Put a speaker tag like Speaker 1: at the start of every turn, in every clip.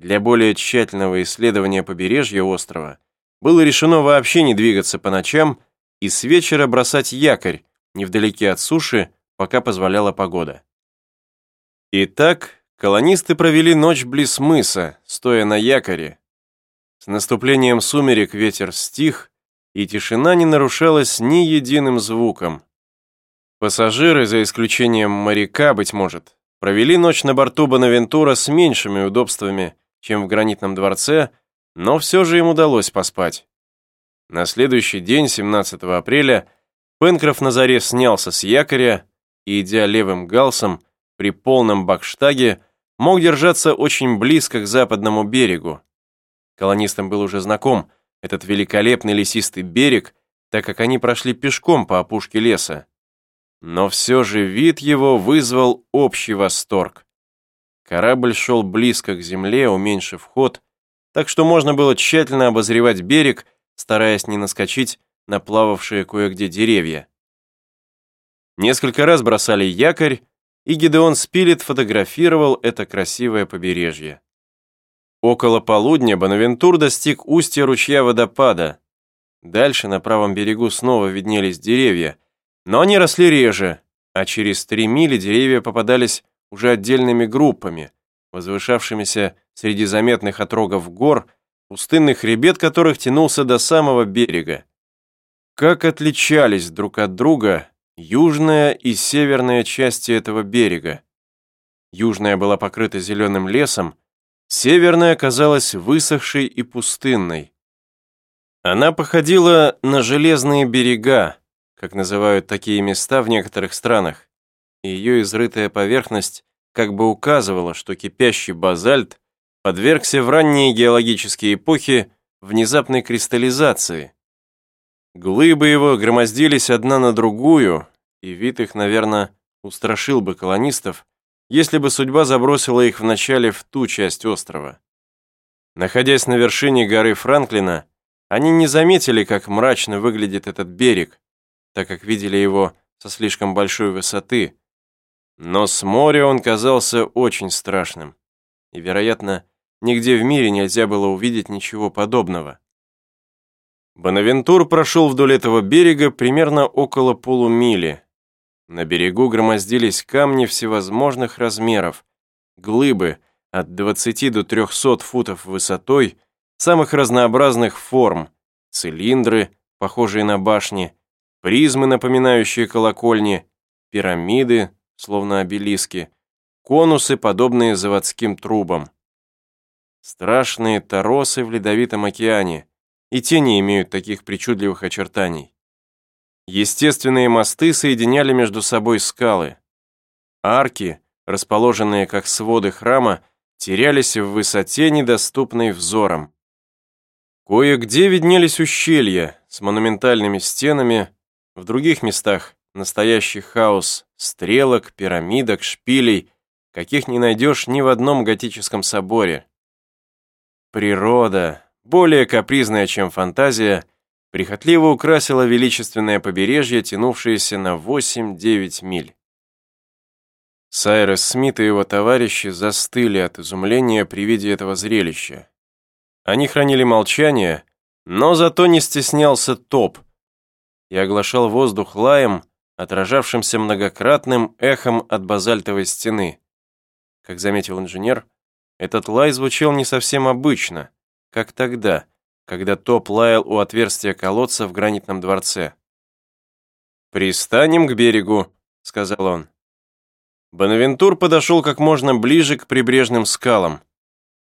Speaker 1: Для более тщательного исследования побережья острова было решено вообще не двигаться по ночам и с вечера бросать якорь невдалеке от суши, пока позволяла погода. Итак, колонисты провели ночь близ мыса, стоя на якоре. С наступлением сумерек ветер стих, и тишина не нарушалась ни единым звуком. Пассажиры, за исключением моряка, быть может, провели ночь на борту Бонавентура с меньшими удобствами, чем в гранитном дворце, но все же им удалось поспать. На следующий день, 17 апреля, Пенкроф на заре снялся с якоря и, идя левым галсом, при полном бакштаге, мог держаться очень близко к западному берегу. Колонистам был уже знаком этот великолепный лесистый берег, так как они прошли пешком по опушке леса. Но все же вид его вызвал общий восторг. Корабль шел близко к земле, уменьшив ход, так что можно было тщательно обозревать берег, стараясь не наскочить на плававшие кое-где деревья. Несколько раз бросали якорь, и Гидеон Спилет фотографировал это красивое побережье. Около полудня Бонавентур достиг устья ручья водопада. Дальше на правом берегу снова виднелись деревья, но они росли реже, а через три мили деревья попадались уже отдельными группами, возвышавшимися среди заметных отрогов гор, пустынный хребет которых тянулся до самого берега. Как отличались друг от друга южная и северная части этого берега. Южная была покрыта зеленым лесом, северная казалась высохшей и пустынной. Она походила на железные берега, как называют такие места в некоторых странах, и ее изрытая поверхность как бы указывала, что кипящий базальт подвергся в ранние геологические эпохи внезапной кристаллизации. Глыбы его громоздились одна на другую, и вид их, наверное, устрашил бы колонистов, если бы судьба забросила их вначале в ту часть острова. Находясь на вершине горы Франклина, они не заметили, как мрачно выглядит этот берег, так как видели его со слишком большой высоты, но с моря он казался очень страшным. И, вероятно, нигде в мире нельзя было увидеть ничего подобного. Бонавентур прошел вдоль этого берега примерно около полумили. На берегу громоздились камни всевозможных размеров, глыбы от 20 до 300 футов высотой, самых разнообразных форм, цилиндры, похожие на башни, призмы, напоминающие колокольни, пирамиды, словно обелиски, конусы, подобные заводским трубам. Страшные торосы в ледовитом океане, и те не имеют таких причудливых очертаний. Естественные мосты соединяли между собой скалы. Арки, расположенные как своды храма, терялись в высоте, недоступной взором. Кое-где виднелись ущелья с монументальными стенами, в других местах Настоящий хаос стрелок, пирамидок, шпилей, каких не найдешь ни в одном готическом соборе. Природа, более капризная, чем фантазия, прихотливо украсила величественное побережье, тянувшееся на 8-9 миль. Сайрес Смит и его товарищи застыли от изумления при виде этого зрелища. Они хранили молчание, но зато не стеснялся топ и оглашал воздух лаем, отражавшимся многократным эхом от базальтовой стены. Как заметил инженер, этот лай звучал не совсем обычно, как тогда, когда топ лаял у отверстия колодца в гранитном дворце. «Пристанем к берегу», — сказал он. Бонавентур подошел как можно ближе к прибрежным скалам.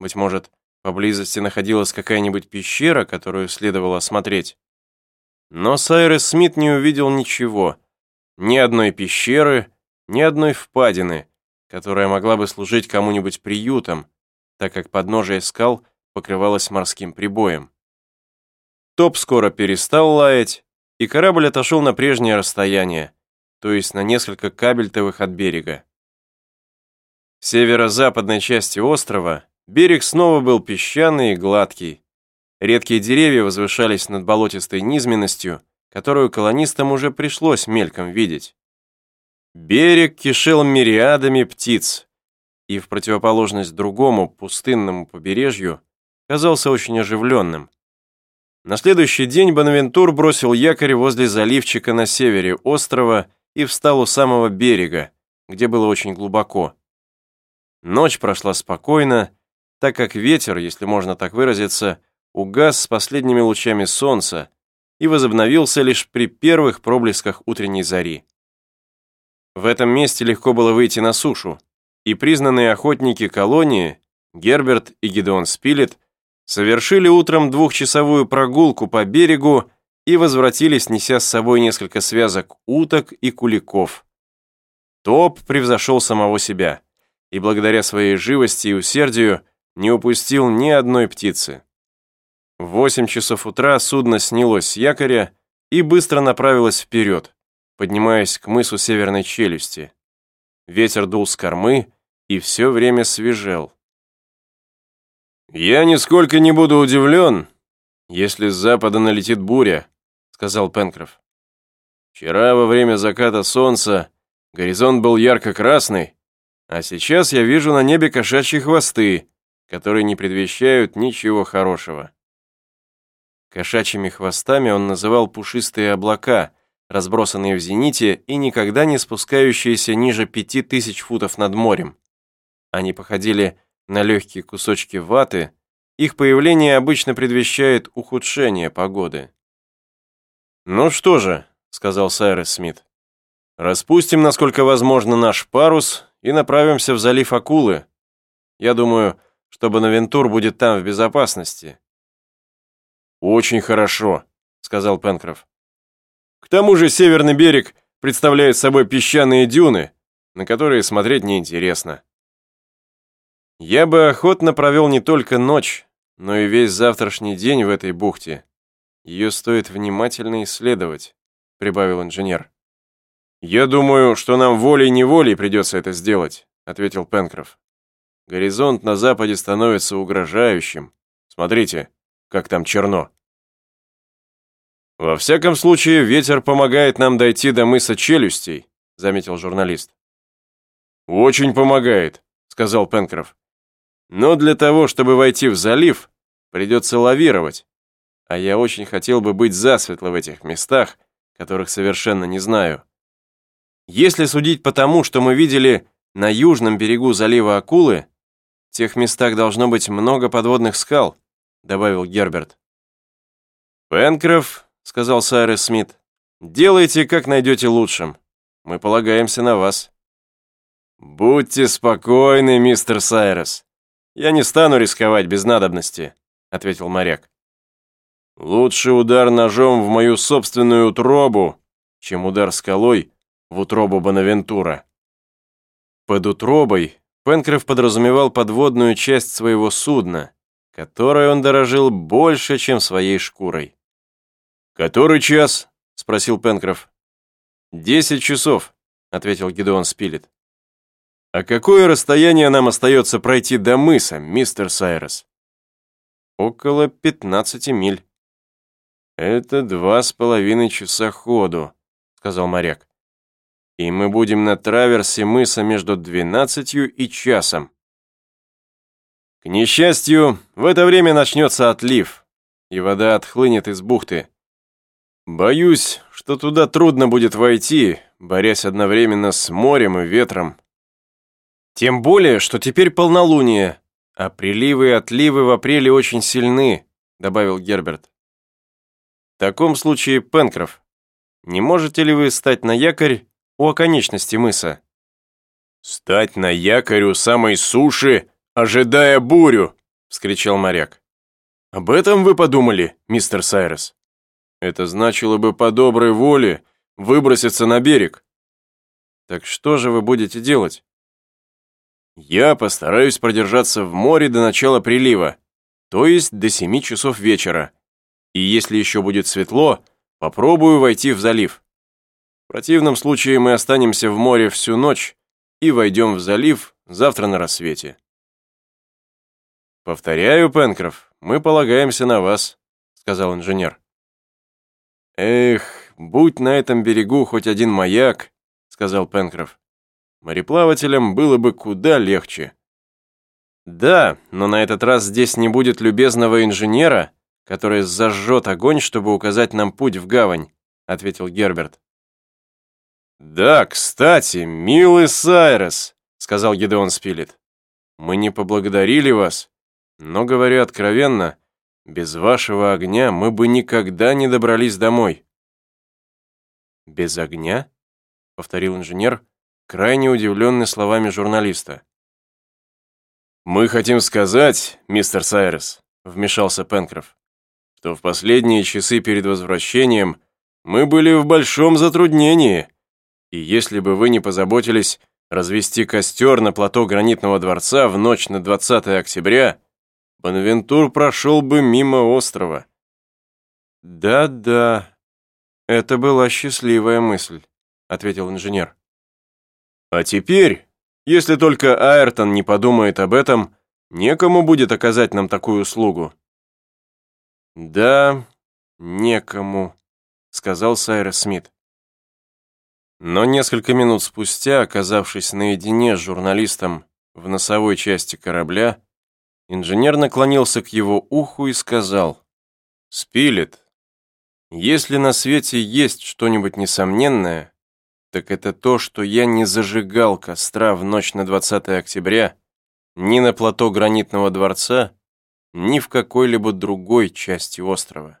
Speaker 1: Быть может, поблизости находилась какая-нибудь пещера, которую следовало осмотреть. Но Сайрес Смит не увидел ничего, ни одной пещеры, ни одной впадины, которая могла бы служить кому-нибудь приютом, так как подножие скал покрывалось морским прибоем. Топ скоро перестал лаять, и корабль отошел на прежнее расстояние, то есть на несколько кабельтовых от берега. В северо-западной части острова берег снова был песчаный и гладкий. Редкие деревья возвышались над болотистой низменностью, которую колонистам уже пришлось мельком видеть. Берег кишел мириадами птиц. и в противоположность другому пустынному побережью казался очень оживленным. На следующий день Бонавентур бросил якорь возле заливчика на севере острова и встал у самого берега, где было очень глубоко. Ночь прошла спокойно, так как ветер, если можно так выразиться, угас с последними лучами солнца и возобновился лишь при первых проблесках утренней зари. В этом месте легко было выйти на сушу, и признанные охотники колонии, Герберт и Гидеон Спилет, совершили утром двухчасовую прогулку по берегу и возвратились, неся с собой несколько связок уток и куликов. Топ превзошел самого себя и благодаря своей живости и усердию не упустил ни одной птицы. В 8 часов утра судно снялось с якоря и быстро направилось вперед, поднимаясь к мысу Северной Челюсти. Ветер дул с кормы и все время свежел. «Я нисколько не буду удивлен, если с запада налетит буря», сказал Пенкроф. «Вчера во время заката солнца горизонт был ярко-красный, а сейчас я вижу на небе кошачьи хвосты, которые не предвещают ничего хорошего». Кошачьими хвостами он называл пушистые облака, разбросанные в зените и никогда не спускающиеся ниже пяти тысяч футов над морем. Они походили на легкие кусочки ваты, их появление обычно предвещает ухудшение погоды. «Ну что же», — сказал Сайрес Смит, — «распустим, насколько возможно, наш парус и направимся в залив Акулы. Я думаю, что Бонавентур будет там в безопасности». «Очень хорошо», — сказал Пенкроф. «К тому же северный берег представляет собой песчаные дюны, на которые смотреть неинтересно. Я бы охотно провел не только ночь, но и весь завтрашний день в этой бухте. Ее стоит внимательно исследовать», — прибавил инженер. «Я думаю, что нам волей-неволей придется это сделать», — ответил Пенкроф. «Горизонт на западе становится угрожающим. Смотрите, как там черно». «Во всяком случае, ветер помогает нам дойти до мыса челюстей», — заметил журналист. «Очень помогает», — сказал Пенкроф. Но для того, чтобы войти в залив, придется лавировать. А я очень хотел бы быть засветло в этих местах, которых совершенно не знаю. Если судить по тому, что мы видели на южном берегу залива Акулы, в тех местах должно быть много подводных скал, добавил Герберт. Пенкроф, сказал Сайрес Смит, делайте, как найдете лучшим. Мы полагаемся на вас. Будьте спокойны, мистер Сайрес. «Я не стану рисковать без надобности», — ответил моряк. «Лучше удар ножом в мою собственную утробу, чем удар скалой в утробу Бонавентура». Под утробой Пенкроф подразумевал подводную часть своего судна, которой он дорожил больше, чем своей шкурой. «Который час?» — спросил Пенкроф. «Десять часов», — ответил Гидеон Спилет. «А какое расстояние нам остается пройти до мыса, мистер Сайрес?» «Около 15 миль». «Это два с половиной часа ходу», — сказал моряк. «И мы будем на траверсе мыса между двенадцатью и часом». К несчастью, в это время начнется отлив, и вода отхлынет из бухты. Боюсь, что туда трудно будет войти, борясь одновременно с морем и ветром. Тем более, что теперь полнолуние, а приливы и отливы в апреле очень сильны, добавил Герберт. В таком случае, Пенкроф, не можете ли вы стать на якорь у оконечности мыса? «Стать на якорь у самой суши, ожидая бурю!» — вскричал моряк. «Об этом вы подумали, мистер Сайрес?» «Это значило бы по доброй воле выброситься на берег». «Так что же вы будете делать?» Я постараюсь продержаться в море до начала прилива, то есть до 7 часов вечера. И если еще будет светло, попробую войти в залив. В противном случае мы останемся в море всю ночь и войдем в залив завтра на рассвете. «Повторяю, Пенкроф, мы полагаемся на вас», — сказал инженер. «Эх, будь на этом берегу хоть один маяк», — сказал Пенкроф. Мореплавателям было бы куда легче. Да, но на этот раз здесь не будет любезного инженера, который зажжет огонь, чтобы указать нам путь в гавань, ответил Герберт. Да, кстати, милый Сайрес, сказал Гедеон Спилет. Мы не поблагодарили вас, но, говорю откровенно, без вашего огня мы бы никогда не добрались домой. Без огня? Повторил инженер, крайне удивленный словами журналиста. «Мы хотим сказать, мистер Сайрес», — вмешался Пенкроф, «что в последние часы перед возвращением мы были в большом затруднении, и если бы вы не позаботились развести костер на плато Гранитного дворца в ночь на 20 октября, Бонавентур прошел бы мимо острова». «Да-да, это была счастливая мысль», — ответил инженер. «А теперь если только Айртон не подумает об этом, некому будет оказать нам такую услугу». «Да, некому», — сказал Сайрес Смит. Но несколько минут спустя, оказавшись наедине с журналистом в носовой части корабля, инженер наклонился к его уху и сказал, «Спилет, если на свете есть что-нибудь несомненное, так это то, что я не зажигал костра в ночь на 20 октября ни на плато Гранитного дворца, ни в какой-либо другой части острова.